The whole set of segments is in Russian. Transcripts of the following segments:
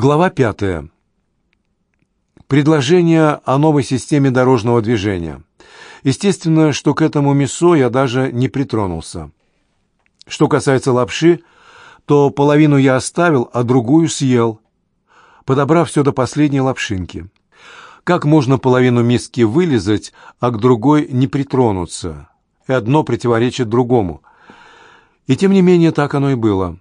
Глава пятая. Предложение о новой системе дорожного движения. Естественно, что к этому мясо я даже не притронулся. Что касается лапши, то половину я оставил, а другую съел, подобрав все до последней лапшинки. Как можно половину миски вылезать, а к другой не притронуться? И одно противоречит другому. И тем не менее так оно и было.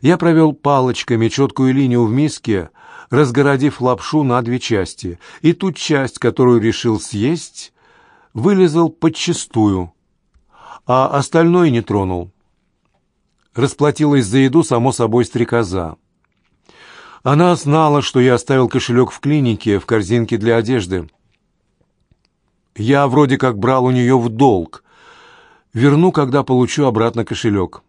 Я провел палочками четкую линию в миске, разгородив лапшу на две части, и ту часть, которую решил съесть, вылезал подчистую, а остальное не тронул. Расплатилась за еду, само собой, стрекоза. Она знала, что я оставил кошелек в клинике в корзинке для одежды. Я вроде как брал у нее в долг. Верну, когда получу обратно кошелек.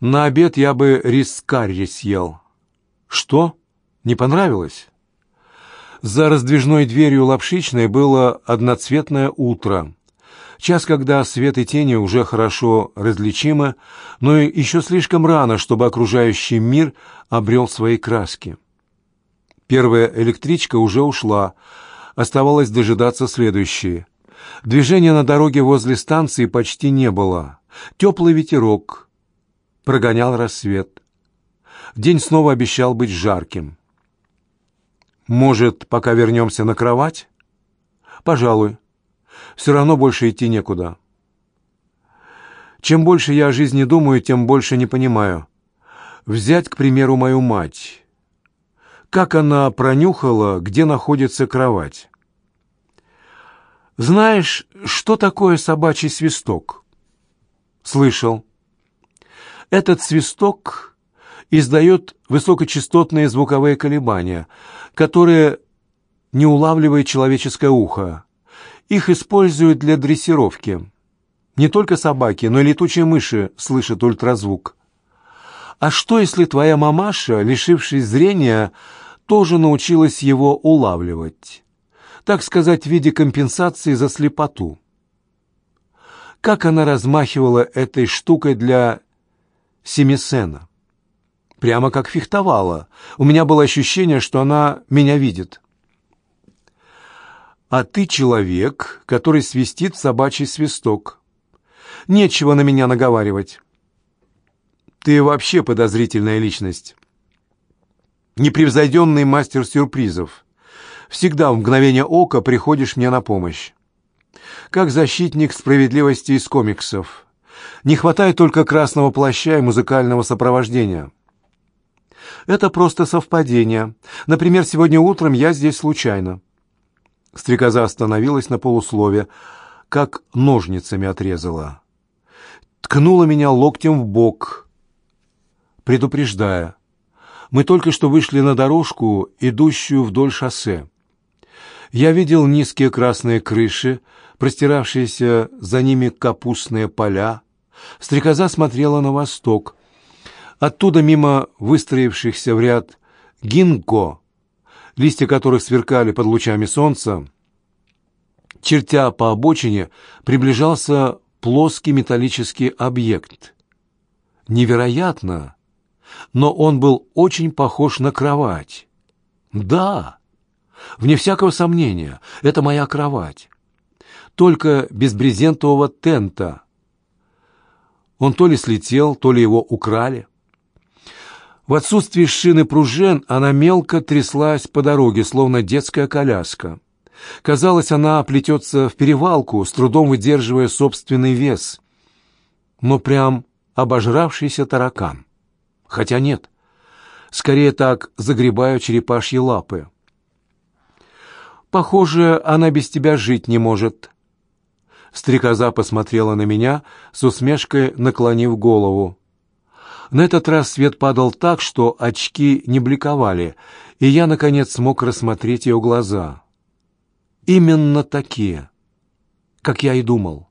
На обед я бы рис карри съел. Что? Не понравилось? За раздвижной дверью лапшичной было одноцветное утро. Час, когда свет и тени уже хорошо различимы, но еще слишком рано, чтобы окружающий мир обрел свои краски. Первая электричка уже ушла, оставалось дожидаться следующей. Движения на дороге возле станции почти не было. Теплый ветерок, прогонял рассвет. День снова обещал быть жарким. «Может, пока вернемся на кровать?» «Пожалуй. Все равно больше идти некуда». Чем больше я о жизни думаю, тем больше не понимаю. Взять, к примеру, мою мать. Как она пронюхала, где находится кровать? Знаешь, что такое собачий свисток? Слышал. Этот свисток издает высокочастотные звуковые колебания, которые не улавливает человеческое ухо. Их используют для дрессировки. Не только собаки, но и летучие мыши слышат ультразвук. А что, если твоя мамаша, лишившись зрения, тоже научилась его улавливать? Так сказать, в виде компенсации за слепоту. Как она размахивала этой штукой для Семисена. Прямо как фехтовала. У меня было ощущение, что она меня видит. А ты человек, который свистит собачий свисток. Нечего на меня наговаривать. Ты вообще подозрительная личность. Непревзойденный мастер сюрпризов. Всегда в мгновение ока приходишь мне на помощь. Как защитник справедливости из комиксов. Не хватает только красного плаща и музыкального сопровождения. Это просто совпадение. Например, сегодня утром я здесь случайно. Стрекоза остановилась на полуслове, как ножницами отрезала. Ткнула меня локтем в бок, предупреждая. Мы только что вышли на дорожку, идущую вдоль шоссе. Я видел низкие красные крыши, простиравшиеся за ними капустные поля, Стрекоза смотрела на восток. Оттуда, мимо выстроившихся в ряд гинго, листья которых сверкали под лучами солнца, чертя по обочине, приближался плоский металлический объект. Невероятно, но он был очень похож на кровать. Да, вне всякого сомнения, это моя кровать. Только без брезентового тента, он то ли слетел, то ли его украли. В отсутствие шины пружин она мелко тряслась по дороге, словно детская коляска. Казалось, она плетется в перевалку, с трудом выдерживая собственный вес. Но прям обожравшийся таракан. Хотя нет, скорее так загребаю черепашьи лапы. Похоже, она без тебя жить не может, Стрекоза посмотрела на меня, с усмешкой наклонив голову. На этот раз свет падал так, что очки не бликовали, и я, наконец, смог рассмотреть ее глаза. Именно такие, как я и думал.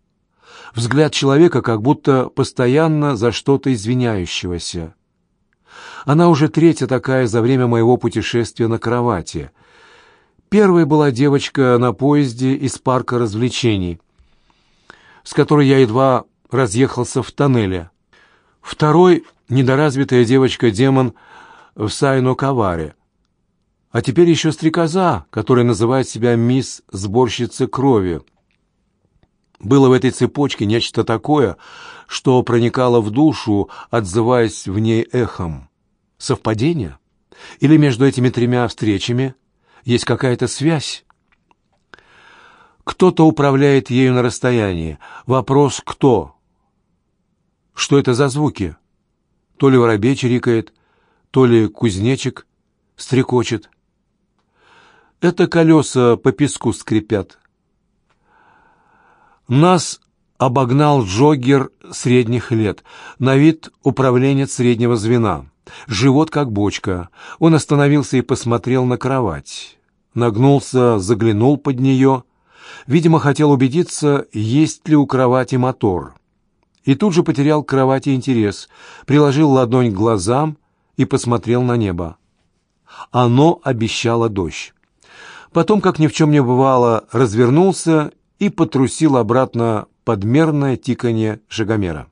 Взгляд человека как будто постоянно за что-то извиняющегося. Она уже третья такая за время моего путешествия на кровати. Первой была девочка на поезде из парка развлечений — с которой я едва разъехался в тоннеле. Второй — недоразвитая девочка-демон в Сайно-Каваре. А теперь еще стрекоза, которая называет себя мисс Сборщица крови. Было в этой цепочке нечто такое, что проникало в душу, отзываясь в ней эхом. Совпадение? Или между этими тремя встречами есть какая-то связь? Кто-то управляет ею на расстоянии. Вопрос «кто?». Что это за звуки? То ли воробей чирикает, то ли кузнечик стрекочет. Это колеса по песку скрипят. Нас обогнал джоггер средних лет, на вид управленец среднего звена. Живот как бочка. Он остановился и посмотрел на кровать. Нагнулся, заглянул под нее. Видимо, хотел убедиться, есть ли у кровати мотор. И тут же потерял к кровати интерес, приложил ладонь к глазам и посмотрел на небо. Оно обещало дождь. Потом, как ни в чем не бывало, развернулся и потрусил обратно подмерное тиканье шагомера.